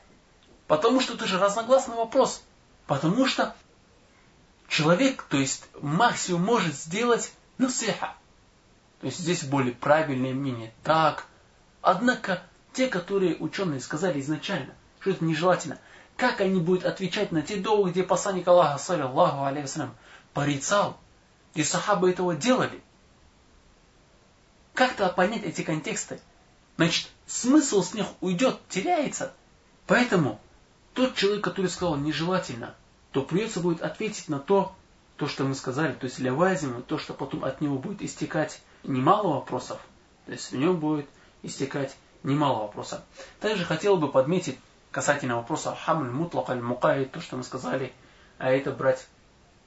Потому что это же разногласный вопрос. Потому что человек, то есть максимум может сделать насиха. То есть здесь более правильное мнение. Так. Однако те, которые ученые сказали изначально, что это нежелательно, как они будут отвечать на те доводы, где посланник Аллаха, саллиллаху алейхи порицал, и сахабы этого делали. Как-то понять эти контексты? Значит, смысл с них уйдет, теряется. Поэтому тот человек, который сказал нежелательно, то придется будет ответить на то, то, что мы сказали, то есть лявазима, то, что потом от него будет истекать немало вопросов, то есть в нем будет истекать немало вопросов. Также хотел бы подметить касательно вопроса хамль мутлак аль мукайд, то, что мы сказали, а это брать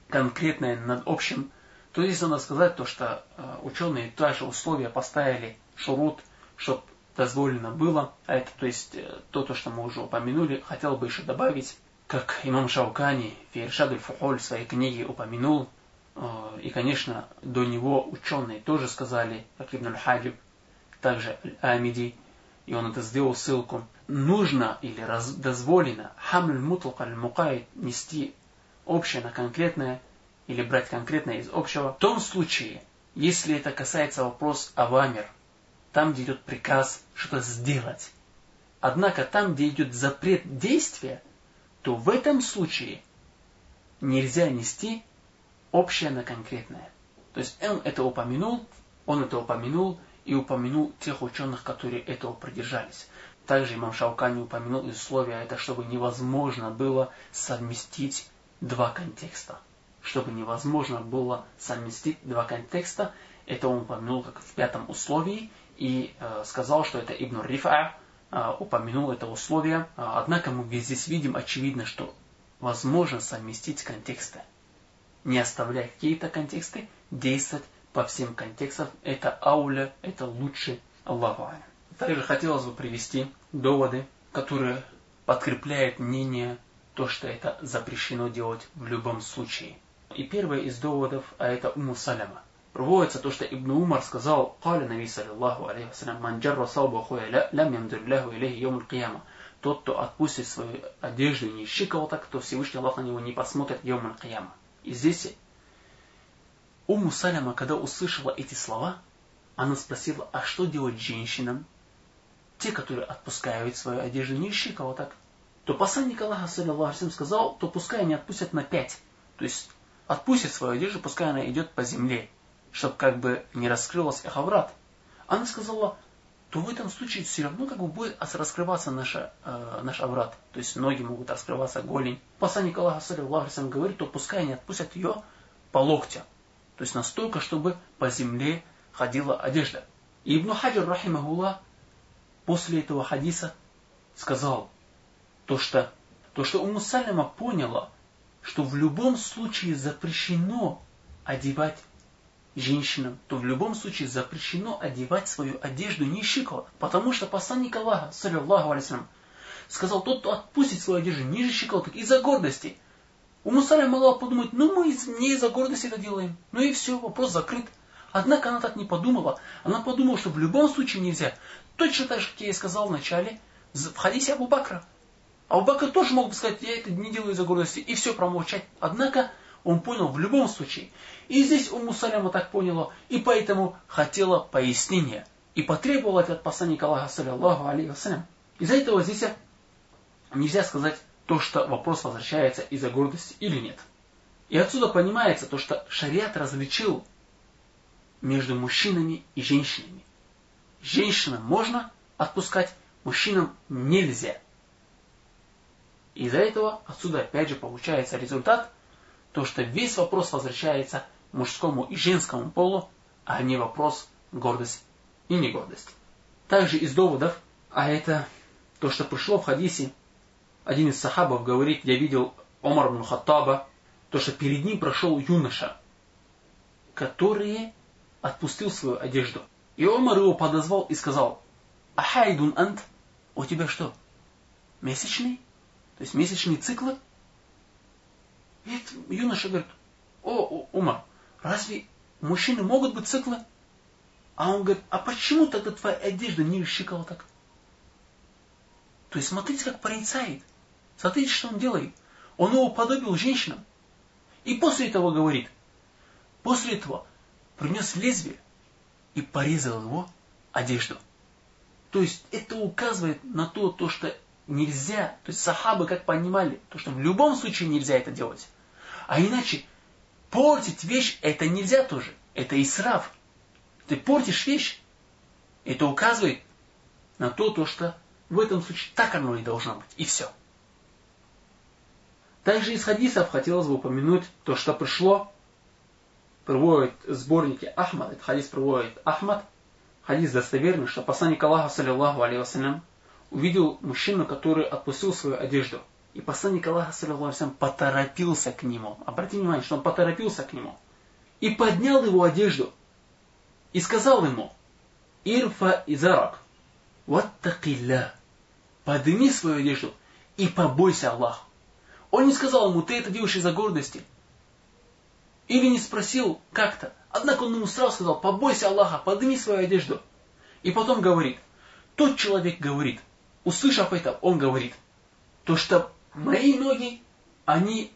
конкретное над общим, то здесь надо сказать то, что э, ученые также условия поставили, шурут, чтобы дозволено было, а это то есть э, то, то, что мы уже упомянули, хотел бы еще добавить, как имам Шаукани в Иршад фухоль в своей книге упомянул, э, и, конечно, до него ученые тоже сказали, как Ибн Аль-Хаджиб, также Амиди, и он это сделал ссылку, нужно или раз, дозволено хамль мутлак аль-мукайд нести общее на конкретное или брать конкретное из общего, в том случае, если это касается вопрос авамир, там, где идет приказ что-то сделать. Однако там, где идет запрет действия, то в этом случае нельзя нести общее на конкретное. То есть он это упомянул, он это упомянул и упомянул тех ученых, которые этого придержались. Также имам Шаукани упомянул условия, это чтобы невозможно было совместить два контекста. Чтобы невозможно было совместить два контекста, это он упомянул как в пятом условии, и э, сказал, что это Ибн Рифа упомянул это условие. Э, однако мы здесь видим очевидно, что возможно совместить контексты. Не оставляя какие-то контексты, действовать по всем контекстам. Это ауля, это лучше Аллаху. Также хотелось бы привести доводы, которые подкрепляют мнение то, что это запрещено делать в любом случае. И первый из доводов, а это Уму Саляма. Проводится то, что Ибн Умар сказал, «Каля Наби саллиллаху алейхи вассалям, ман джарра сауба хуя лям ямдур ляху илейхи йомул кияма». Тот, кто отпустит свою одежду и не щиколоток, то Всевышний Аллах на него не посмотрит йомул кияма. И здесь Умму Саляма, когда услышала эти слова, она спросила, а что делать женщинам, те, которые отпускают свою одежду не щиколоток? То посланник Аллаха, саллиллаху сказал, то пускай они отпустят на пять. То есть отпустит свою одежду, пускай она идет по земле чтобы как бы не раскрылась их аврат. Она сказала, то в этом случае все равно как бы будет раскрываться наша, э, наш аврат. То есть ноги могут раскрываться, голень. Посланник Аллаха, саллиллаху говорит, то пускай они отпустят ее по локтя. То есть настолько, чтобы по земле ходила одежда. И Ибн Хаджар, рахимахуллах, после этого хадиса сказал, то, что, то, что Уму Салима поняла, что в любом случае запрещено одевать женщинам, то в любом случае запрещено одевать свою одежду щиколоток. Потому что посланник Аллаха, саллиллаху алейсалям, сказал, тот, кто отпустит свою одежду ниже щиколоток из-за гордости. У Мусаля могла подумать, ну мы не из-за гордости это делаем. Ну и все, вопрос закрыт. Однако она так не подумала. Она подумала, что в любом случае нельзя. Точно так же, как я и сказал вначале, в хадисе Абу Бакра. Абу Бакр тоже мог бы сказать, я это не делаю из-за гордости, и все промолчать. Однако он понял в любом случае. И здесь Умму Саляма так поняла, и поэтому хотела пояснения. И потребовала это от посланника Аллаха, саллиллаху алейхи вассалям. Из-за этого здесь нельзя сказать то, что вопрос возвращается из-за гордости или нет. И отсюда понимается то, что шариат различил между мужчинами и женщинами. Женщинам можно отпускать, мужчинам нельзя. Из-за этого отсюда опять же получается результат – то, что весь вопрос возвращается мужскому и женскому полу, а не вопрос гордости и негордости. Также из доводов, а это то, что пришло в хадисе, один из сахабов говорит, я видел Омар ибн Хаттаба, то, что перед ним прошел юноша, который отпустил свою одежду. И Омар его подозвал и сказал, Ахайдун ант, у тебя что, месячный? То есть месячные циклы? И юноша говорит, о, Умар, разве мужчины могут быть циклы? А он говорит, а почему тогда твоя одежда не щикала так? То есть смотрите, как порицает. Смотрите, что он делает. Он его подобил женщинам. И после этого говорит, после этого принес лезвие и порезал его одежду. То есть это указывает на то, то что нельзя, то есть сахабы как понимали, то что в любом случае нельзя это делать. А иначе портить вещь это нельзя тоже. Это исраф. Ты портишь вещь. Это указывает на то, то, что в этом случае так оно и должно быть. И все. Также из хадисов хотелось бы упомянуть то, что пришло приводит сборники Ахмад, этот хадис приводит Ахмад, хадис достоверный, что посланник Аллаха, саллиллаху алейхи увидел мужчину, который отпустил свою одежду. И посланник Аллаха, саллиллаху поторопился к нему. Обратите внимание, что он поторопился к нему. И поднял его одежду. И сказал ему, Ирфа изарак, ваттакилля, подними свою одежду и побойся Аллаха. Он не сказал ему, ты это делаешь из-за гордости. Или не спросил как-то. Однако он ему сразу сказал, побойся Аллаха, подними свою одежду. И потом говорит, тот человек говорит, услышав это, он говорит, то что мои ноги, они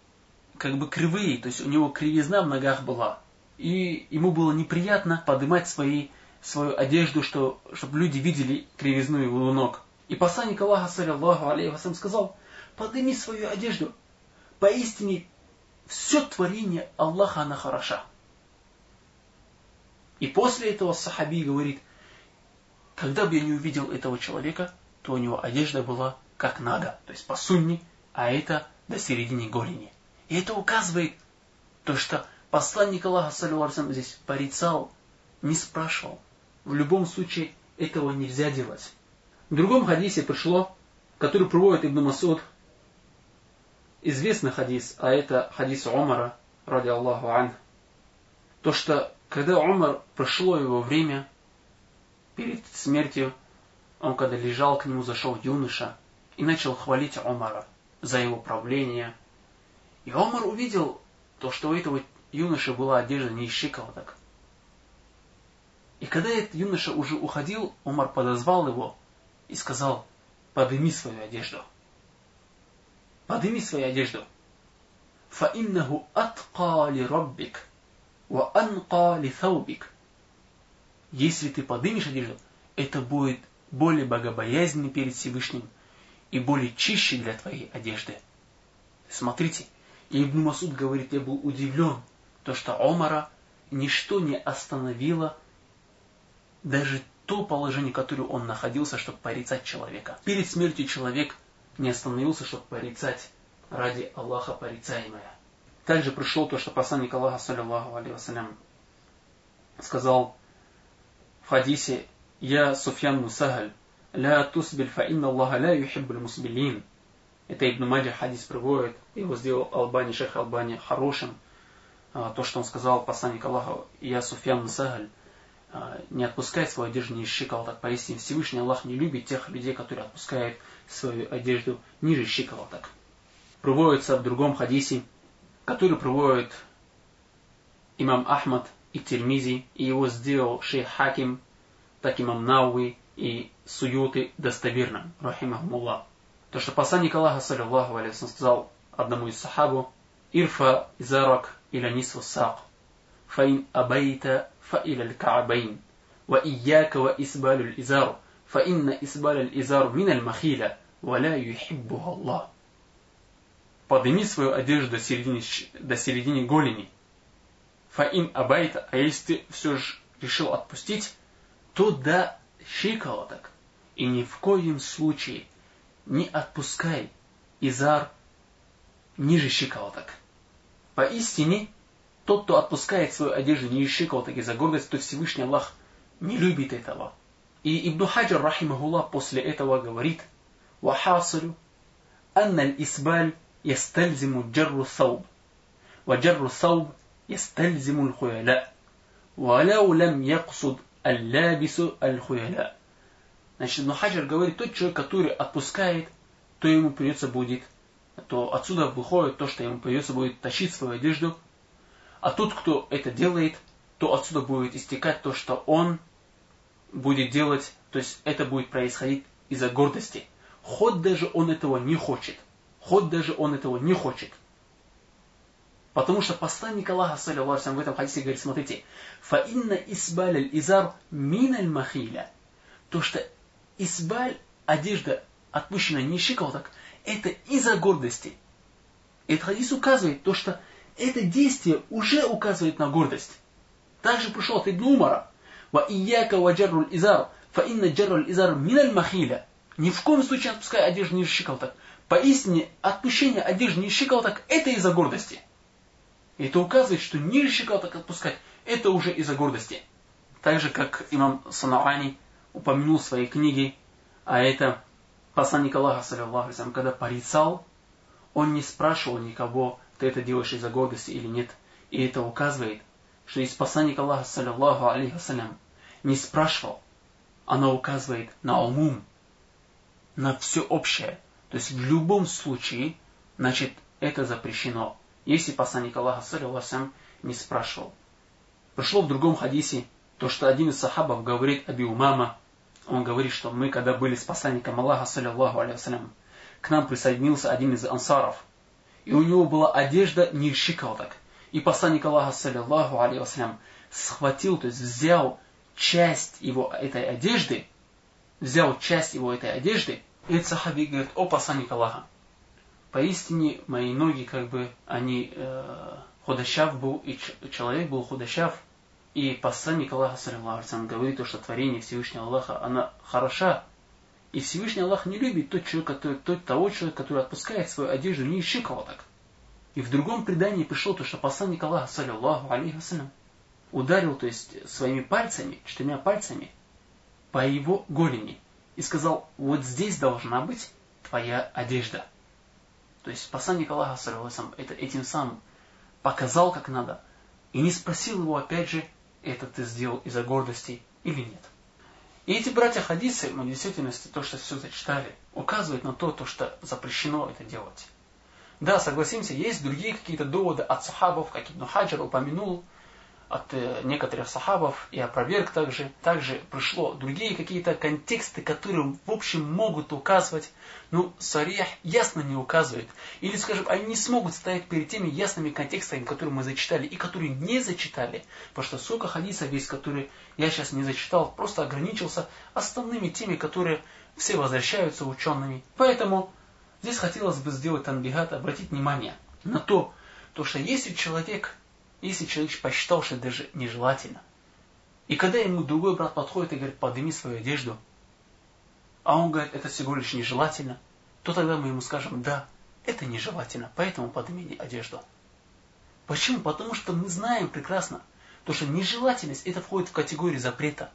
как бы кривые, то есть у него кривизна в ногах была. И ему было неприятно поднимать свои, свою одежду, что, чтобы люди видели кривизну его ног. И посланник Аллаха, саллиллаху алейхи сказал, подними свою одежду. Поистине, все творение Аллаха, она хороша. И после этого сахаби говорит, когда бы я не увидел этого человека, то у него одежда была как нага, то есть по сунне, а это до середины голени. И это указывает то, что посланник Аллаха, саллиллаху здесь порицал, не спрашивал. В любом случае этого нельзя делать. В другом хадисе пришло, который проводит Ибн Масуд, известный хадис, а это хадис Умара, ради Аллаху ан, то, что когда Умар прошло его время перед смертью, он когда лежал, к нему зашел юноша и начал хвалить Умара за его правление. И Умар увидел то, что у этого юноши была одежда не из щиколоток. И когда этот юноша уже уходил, Умар подозвал его и сказал, подними свою одежду. Подними свою одежду. فَإِنَّهُ أَتْقَى لِرَبِّكَ وَأَنْقَى لِثَوْبِكَ Если ты поднимешь одежду, это будет более богобоязненный перед Всевышним и более чище для твоей одежды. Смотрите, Ибн Масуд говорит, я был удивлен, то что Омара ничто не остановило даже то положение, в которое он находился, чтобы порицать человека. Перед смертью человек не остановился, чтобы порицать ради Аллаха порицаемое. Также пришло то, что посланник Аллаха, саллиллаху вассалям, сказал в хадисе «Я Суфьян Мусахаль, ля тусбиль фа инна Аллаха ля юхиббуль мусбилин». Это Ибн Маджа хадис приводит, его сделал Албани, шейх Албани хорошим. А, то, что он сказал посланник Аллаха «Я Суфьян Мусахаль», а, не отпускает свою одежду ниже щиколоток. Поистине Всевышний Аллах не любит тех людей, которые отпускают свою одежду ниже щиколоток. Приводится в другом хадисе, который приводит имам Ахмад и Тирмизи, и его сделал шейх Хаким, так имам Науи и Суюты достоверным, рахимахмуллах. То, что посланник Аллаха, саллиллаху алейхи сказал одному из сахабу, «Ирфа зарак иля нисву сак, фаин абайта фа иля каабайн, ва ияка ва исбалю изар, фа инна исбалю изар мин аль махиля, ва ля юхиббуха Аллах». Подними свою одежду до середины, до середины голени. Фаин абайта, а если ты все же решил отпустить, то до щиколоток. И ни в коем случае не отпускай изар ниже щиколоток. Поистине, тот, кто отпускает свою одежду ниже щиколоток из-за гордости, то Всевышний Аллах не любит этого. И Ибн Хаджар, рахимахуллах, после этого говорит, «Вахасарю, анна аль-исбаль ястальзиму джарру сауб, ва джарру сауб ястальзиму аль-хуяля, ва лау яксуд аль-лабису аль-хуяля. Значит, Нухаджар говорит, тот человек, который отпускает, то ему придется будет, то отсюда выходит то, что ему придется будет тащить свою одежду. А тот, кто это делает, то отсюда будет истекать то, что он будет делать, то есть это будет происходить из-за гордости. Хоть даже он этого не хочет. Хоть даже он этого не хочет – Потому что посланник Аллаха, саллиллаху в этом хадисе говорит, смотрите, «Фаинна исбаль изар миналь махиля». То, что исбаль, одежда, отпущенная не щиколоток, это из-за гордости. Этот хадис указывает то, что это действие уже указывает на гордость. Также пришел от Ибн Умара. Ва ияка ва джарруль изар, фа инна джарруль изар миналь махиля. Ни в коем случае отпускай одежду ниже щиколоток. Поистине, отпущение одежды ниже щиколоток – это из-за гордости. И это указывает, что ниже щиколоток отпускать, это уже из-за гордости. Так же, как имам Санаани упомянул в своей книге, а это посланник Аллаха, саллиллаху когда порицал, он не спрашивал никого, ты это делаешь из-за гордости или нет. И это указывает, что если посланник Аллаха, саллиллаху алейхи не спрашивал, оно указывает на умум, на все общее. То есть в любом случае, значит, это запрещено. Если посланник Аллаха, саллиллаху не спрашивал. Пришло в другом хадисе, то, что один из сахабов говорит Аби Умама, он говорит, что мы, когда были с посланником Аллаха, саллиллаху алейхи к нам присоединился один из ансаров, и у него была одежда не щиколоток. И посланник Аллаха, саллиллаху алейхи схватил, то есть взял часть его этой одежды, взял часть его этой одежды, и этот сахаби говорит, о посланник Аллаха, поистине мои ноги, как бы, они э, худощав был, и человек был худощав, и посланник Аллаха, саллиллаху говорит, что творение Всевышнего Аллаха, она хороша, и Всевышний Аллах не любит тот человек, который, тот, того человека, который отпускает свою одежду не щиколоток. И в другом предании пришло то, что посланник Аллаха, саллиллаху алейхи вассалям, ударил, то есть своими пальцами, четырьмя пальцами, по его голени. И сказал, вот здесь должна быть твоя одежда. То есть посланник Аллаха, саллиллаху это этим самым показал, как надо. И не спросил его, опять же, это ты сделал из-за гордости или нет. И эти братья хадисы, мы в действительности, то, что все зачитали, указывают на то, то, что запрещено это делать. Да, согласимся, есть другие какие-то доводы от сахабов, как Ибн Хаджар упомянул, от э, некоторых сахабов и опроверг также. Также пришло другие какие-то контексты, которые в общем могут указывать, ну, Сарих ясно не указывает. Или, скажем, они не смогут стоять перед теми ясными контекстами, которые мы зачитали и которые не зачитали. Потому что сколько хадисов есть, которые я сейчас не зачитал, просто ограничился основными теми, которые все возвращаются учеными. Поэтому здесь хотелось бы сделать танбигат, обратить внимание на то, то что если человек если человек посчитал, что это даже нежелательно. И когда ему другой брат подходит и говорит, подними свою одежду, а он говорит, это всего лишь нежелательно, то тогда мы ему скажем, да, это нежелательно, поэтому подними одежду. Почему? Потому что мы знаем прекрасно, то, что нежелательность это входит в категорию запрета.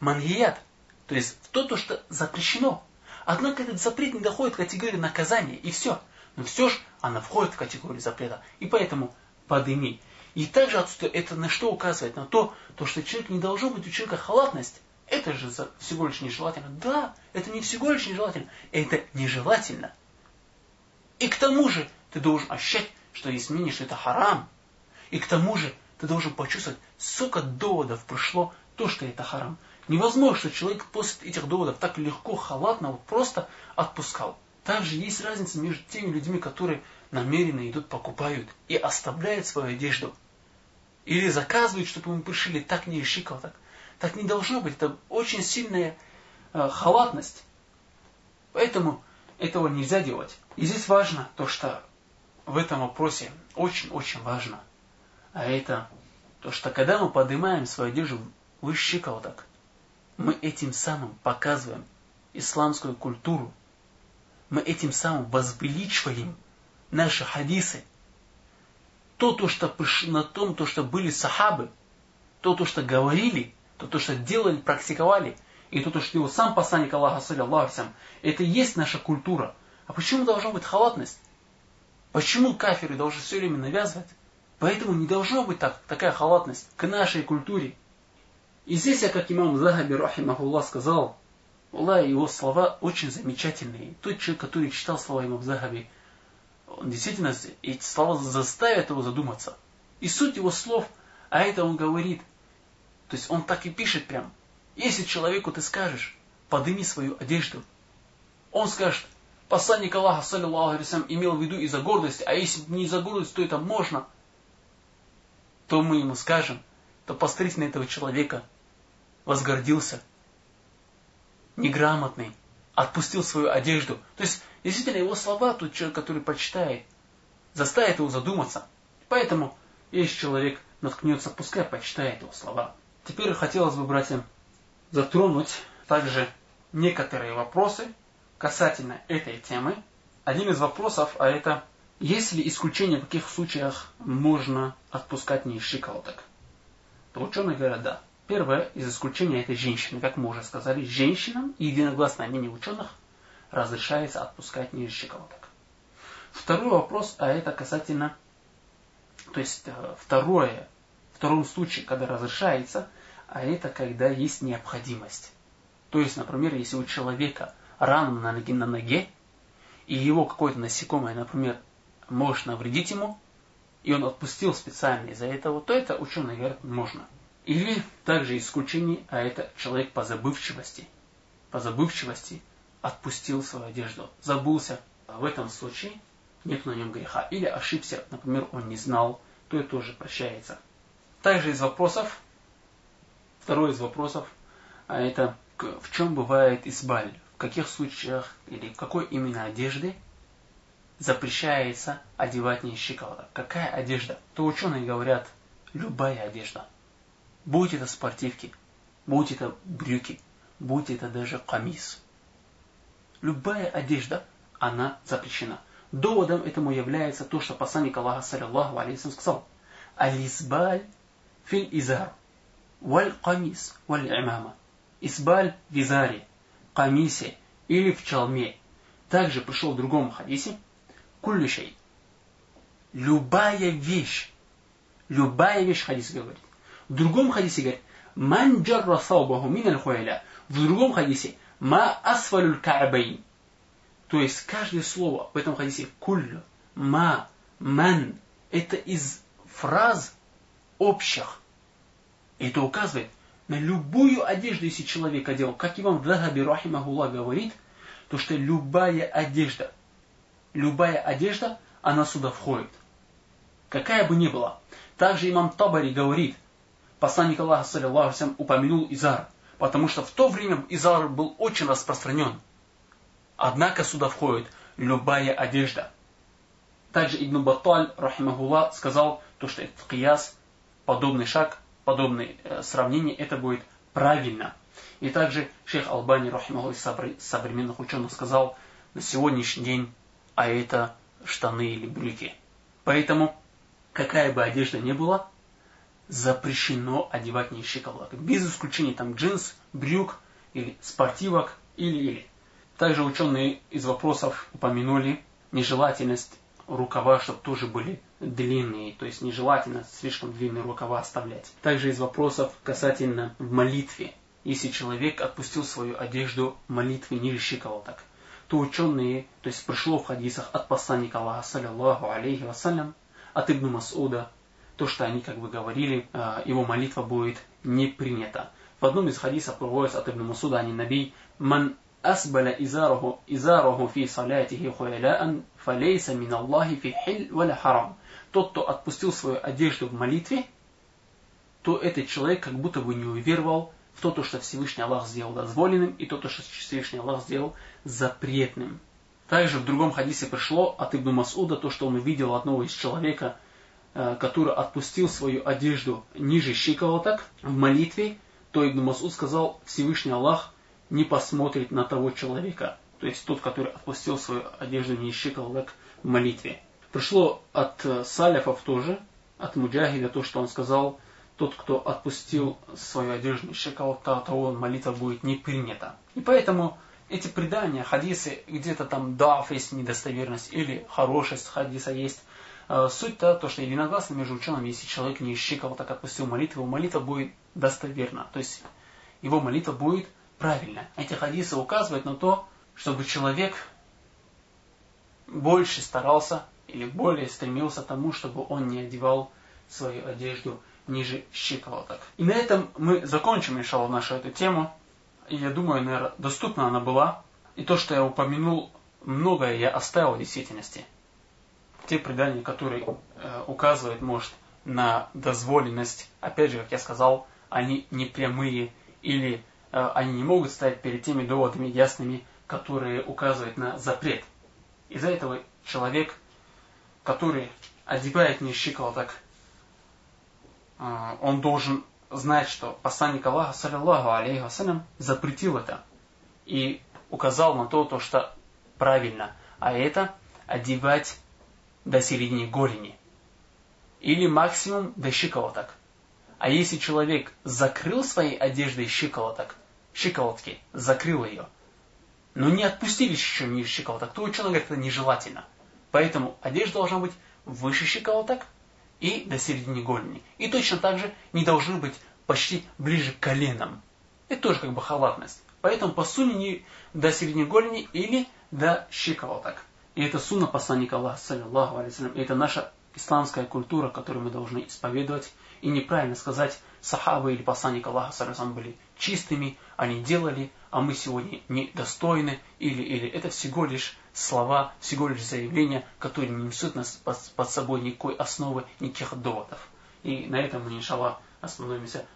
Мангият, то есть то, то, что запрещено. Однако этот запрет не доходит в категорию наказания, и все. Но все же она входит в категорию запрета. И поэтому подыми. И также отсюда это на что указывает? На то, то, что человек не должен быть у человека халатность. Это же всего лишь нежелательно. Да, это не всего лишь нежелательно. Это нежелательно. И к тому же ты должен ощущать, что изменишь, что это харам. И к тому же ты должен почувствовать, сколько доводов пришло, то, что это харам. Невозможно, что человек после этих доводов так легко, халатно вот просто отпускал. Также есть разница между теми людьми, которые намеренно идут, покупают и оставляют свою одежду. Или заказывают, чтобы им пришили, так не щикал, так. Так не должно быть. Это очень сильная э, халатность. Поэтому этого нельзя делать. И здесь важно то, что в этом вопросе очень-очень важно. А это то, что когда мы поднимаем свою одежду выше щиколоток, мы этим самым показываем исламскую культуру, мы этим самым возвеличиваем наши хадисы. То, то, что на том, то, что были сахабы, то, то, что говорили, то, то, что делали, практиковали, и то, то, что делал сам посланник Аллаха, саллиллаху это и есть наша культура. А почему должна быть халатность? Почему кафиры должны все время навязывать? Поэтому не должно быть так, такая халатность к нашей культуре. И здесь я, как имам Захаби, рахимахуллах, сказал, Аллах, его слова очень замечательные. Тот человек, который читал слова имам Захаби, он действительно, эти слова заставят его задуматься. И суть его слов, а это он говорит, то есть он так и пишет прям. Если человеку ты скажешь, подними свою одежду, он скажет, посланник Аллаха, саллиллаху алейсам, имел в виду из-за гордости, а если не из-за гордости, то это можно, то мы ему скажем, то посмотрите на этого человека, возгордился, неграмотный, отпустил свою одежду. То есть, действительно, его слова, тот человек, который прочитает, заставит его задуматься. Поэтому, если человек наткнется, пускай почитает его слова. Теперь хотелось бы, братьям, затронуть также некоторые вопросы касательно этой темы. Один из вопросов, а это Есть ли исключение, в каких случаях можно отпускать не щиколоток? То ученые говорят, да. Первое из исключения это женщины. Как мы уже сказали, женщинам, единогласное мнение ученых, разрешается отпускать ниже щиколоток. Второй вопрос, а это касательно, то есть э, второе, втором случае, когда разрешается, а это когда есть необходимость. То есть, например, если у человека рана на ноге, на ноге и его какое-то насекомое, например, может навредить ему, и он отпустил специально из-за этого, то это ученые говорят, можно. Или также исключение, а это человек по забывчивости. По забывчивости отпустил свою одежду, забылся. В этом случае нет на нем греха. Или ошибся, например, он не знал, то это тоже прощается. Также из вопросов, второй из вопросов, а это в чем бывает избаль, в каких случаях или в какой именно одежды запрещается одевать щиколоток. Какая одежда? То ученые говорят, любая одежда. Будь это спортивки, будь это брюки, будь это даже камис. Любая одежда, она запрещена. Доводом этому является то, что посланник Аллаха, саллиллаху алейхи сказал, «Алисбаль филь изар, валь камис, валь имама». Избаль в изаре, камисе или в чалме. Также пришел в другом хадисе, куллюшей. Любая вещь, любая вещь хадис говорит. В другом хадисе говорит, ман джарра саубаху мин аль В другом хадисе, ма асфалюль ка'байн. То есть каждое слово в этом хадисе куллю, ма, ман, это из фраз общих. Это указывает на любую одежду, если человек одел, как Иван Дахаби Рахимахуллах говорит, то что любая одежда, любая одежда, она сюда входит. Какая бы ни была. Также имам Табари говорит, посланник Аллаха, саллиллаху упомянул Изар, потому что в то время Изар был очень распространен. Однако сюда входит любая одежда. Также Ибн Батталь, рахимахуллах, сказал, то, что этот кияс, подобный шаг, подобное э, сравнение, это будет правильно. И также шейх Албани, рахимахуллах, из современных ученых сказал, на сегодняшний день, а это штаны или брюки. Поэтому, какая бы одежда ни была, запрещено одевать не щиколоток. Без исключения там джинс, брюк или спортивок или-или. Также ученые из вопросов упомянули нежелательность рукава, чтобы тоже были длинные, то есть нежелательно слишком длинные рукава оставлять. Также из вопросов касательно в молитве. Если человек отпустил свою одежду в молитве ниже щиколоток, то ученые, то есть пришло в хадисах от посланника Аллаха, саллиллаху алейхи вассалям, от Ибн Масуда, то, что они как бы говорили, э, его молитва будет не принята. В одном из хадисов приводится от Ибн Масуда, а Наби, «Ман асбаля изараху, изараху фи салятихи хуэляан, фалейса мин Аллахи фи хиль валя харам». Тот, кто отпустил свою одежду в молитве, то этот человек как будто бы не уверовал в то, то, что Всевышний Аллах сделал дозволенным, и то то, что Всевышний Аллах сделал запретным. Также в другом хадисе пришло от Ибн Масуда то, что он увидел одного из человека – который отпустил свою одежду ниже щиколоток в молитве, то Ибн Масуд сказал, Всевышний Аллах не посмотрит на того человека, то есть тот, который отпустил свою одежду исчекал как в молитве. Пришло от э, саляфов тоже, от Муджахида то, что он сказал, тот, кто отпустил свою одежду исчекал, то того молитва будет не принята. И поэтому эти предания, хадисы, где-то там даф есть недостоверность или хорошесть хадиса есть, э, Суть-то то, что единогласно между учеными, если человек не исчикал, так отпустил молитву, его молитва будет достоверна. То есть его молитва будет правильно. Эти хадисы указывают на то, чтобы человек больше старался или более стремился к тому, чтобы он не одевал свою одежду ниже щиколоток. И на этом мы закончим, иншаллах, нашу эту тему. И я думаю, наверное, доступна она была. И то, что я упомянул, многое я оставил в действительности. Те предания, которые э, указывают, может, на дозволенность, опять же, как я сказал, они не прямые или Э, они не могут стоять перед теми доводами ясными, которые указывают на запрет. Из-за этого человек, который одевает не щиколоток, э, он должен знать, что посланник Аллаха, саллиллаху алейхи вассалям, запретил это и указал на то, то, что правильно, а это одевать до середины голени. Или максимум до щиколоток. А если человек закрыл своей одеждой щиколоток, щиколотки, закрыл ее, но не отпустили еще ниже щиколоток, то ученый говорит, это нежелательно. Поэтому одежда должна быть выше щиколоток и до середины голени. И точно так же не должны быть почти ближе к коленам. Это тоже как бы халатность. Поэтому по сунне до середины голени или до щиколоток. И это сунна посланника Аллаха, саллиллаху алейсалям. Это наша исламская культура, которую мы должны исповедовать. И неправильно сказать, сахабы или посланник Аллаха, саллиллаху были чистыми, они делали, а мы сегодня недостойны. Или, или это всего лишь слова, всего лишь заявления, которые не несут нас под, под собой никакой основы, никаких доводов. И на этом мы, иншаллах, остановимся.